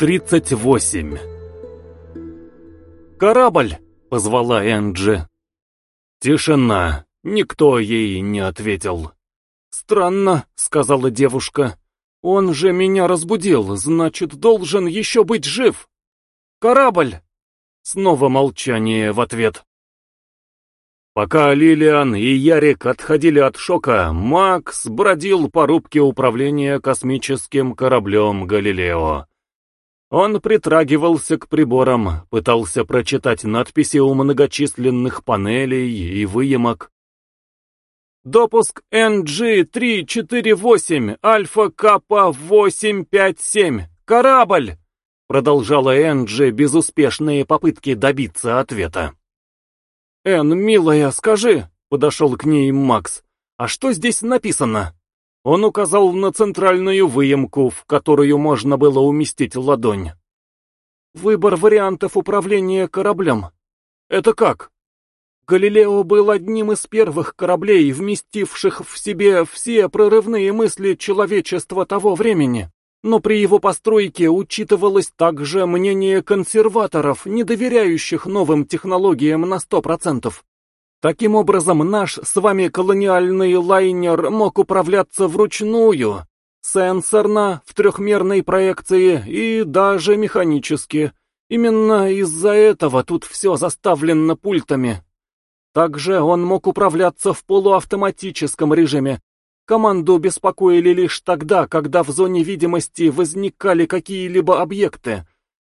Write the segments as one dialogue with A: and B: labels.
A: 38 «Корабль!» — позвала Энджи. Тишина. Никто ей не ответил. «Странно», — сказала девушка. «Он же меня разбудил, значит, должен еще быть жив!» «Корабль!» Снова молчание в ответ. Пока Лилиан и Ярик отходили от шока, Макс бродил по рубке управления космическим кораблем «Галилео». Он притрагивался к приборам, пытался прочитать надписи у многочисленных панелей и выемок. Допуск NG-348, Альфа-Капа-857, корабль! Продолжала Энджи безуспешные попытки добиться ответа. «Эн, милая, скажи», — подошел к ней Макс, — «а что здесь написано?» Он указал на центральную выемку, в которую можно было уместить ладонь. «Выбор вариантов управления кораблем. Это как?» Галилео был одним из первых кораблей, вместивших в себе все прорывные мысли человечества того времени. Но при его постройке учитывалось также мнение консерваторов, не доверяющих новым технологиям на сто процентов. Таким образом, наш с вами колониальный лайнер мог управляться вручную, сенсорно, в трехмерной проекции и даже механически. Именно из-за этого тут все заставлено пультами. Также он мог управляться в полуавтоматическом режиме. Команду беспокоили лишь тогда, когда в зоне видимости возникали какие-либо объекты.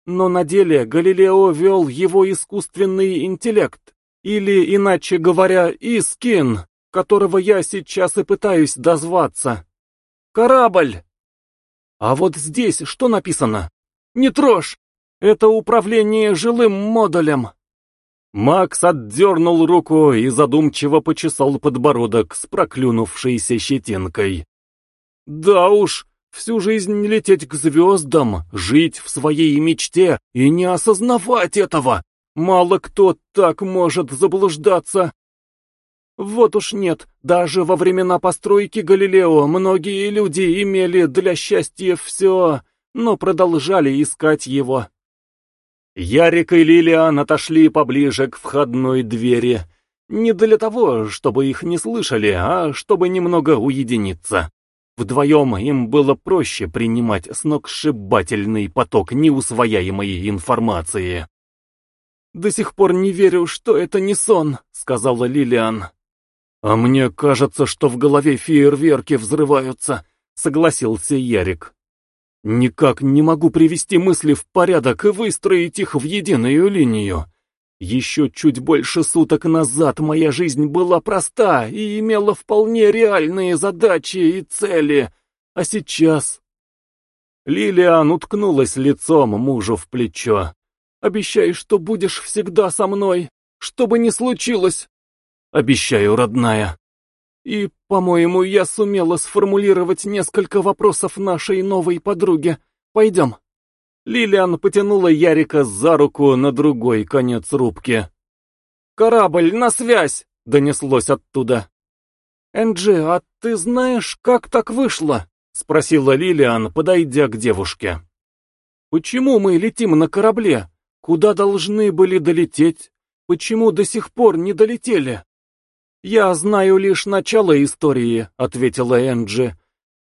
A: Но на деле Галилео вел его искусственный интеллект, или, иначе говоря, Искин, которого я сейчас и пытаюсь дозваться. Корабль! А вот здесь что написано? Не трожь! Это управление жилым модулем. Макс отдернул руку и задумчиво почесал подбородок с проклюнувшейся щетинкой. Да уж, всю жизнь лететь к звездам, жить в своей мечте и не осознавать этого. Мало кто так может заблуждаться. Вот уж нет, даже во времена постройки Галилео многие люди имели для счастья все, но продолжали искать его. Ярик и Лилиан отошли поближе к входной двери. Не для того, чтобы их не слышали, а чтобы немного уединиться. Вдвоем им было проще принимать сногсшибательный поток неусвояемой информации. «До сих пор не верю, что это не сон», — сказала Лилиан. «А мне кажется, что в голове фейерверки взрываются», — согласился Ярик. «Никак не могу привести мысли в порядок и выстроить их в единую линию. Еще чуть больше суток назад моя жизнь была проста и имела вполне реальные задачи и цели, а сейчас...» Лилиан уткнулась лицом мужу в плечо. Обещай, что будешь всегда со мной, что бы ни случилось. Обещаю, родная. И, по-моему, я сумела сформулировать несколько вопросов нашей новой подруге. Пойдем. Лилиан потянула Ярика за руку на другой конец рубки. «Корабль, на связь!» — донеслось оттуда. «Энджи, а ты знаешь, как так вышло?» — спросила Лилиан, подойдя к девушке. «Почему мы летим на корабле? Куда должны были долететь? Почему до сих пор не долетели? Я знаю лишь начало истории, ответила Энджи.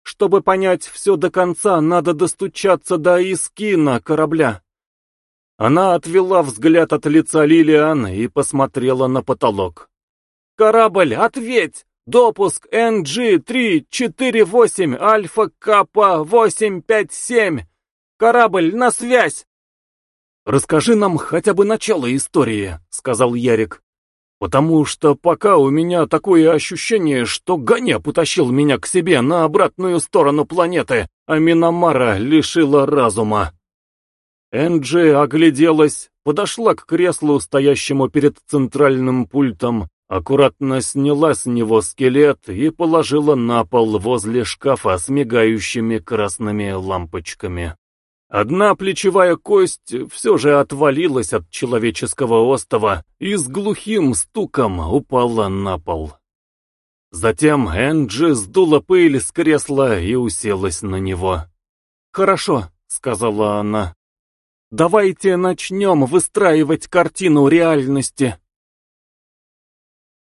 A: Чтобы понять все до конца, надо достучаться до Искина корабля. Она отвела взгляд от лица Лилиан и посмотрела на потолок. «Корабль, ответь! Допуск NG-348 Альфа Капа 857! Корабль, на связь!» «Расскажи нам хотя бы начало истории», — сказал Ярик. «Потому что пока у меня такое ощущение, что Ганя потащил меня к себе на обратную сторону планеты, а Миномара лишила разума». Энджи огляделась, подошла к креслу, стоящему перед центральным пультом, аккуратно сняла с него скелет и положила на пол возле шкафа с мигающими красными лампочками. Одна плечевая кость все же отвалилась от человеческого остова и с глухим стуком упала на пол. Затем Энджи сдула пыль с кресла и уселась на него. «Хорошо», — сказала она, Давайте начнем выстраивать картину реальности.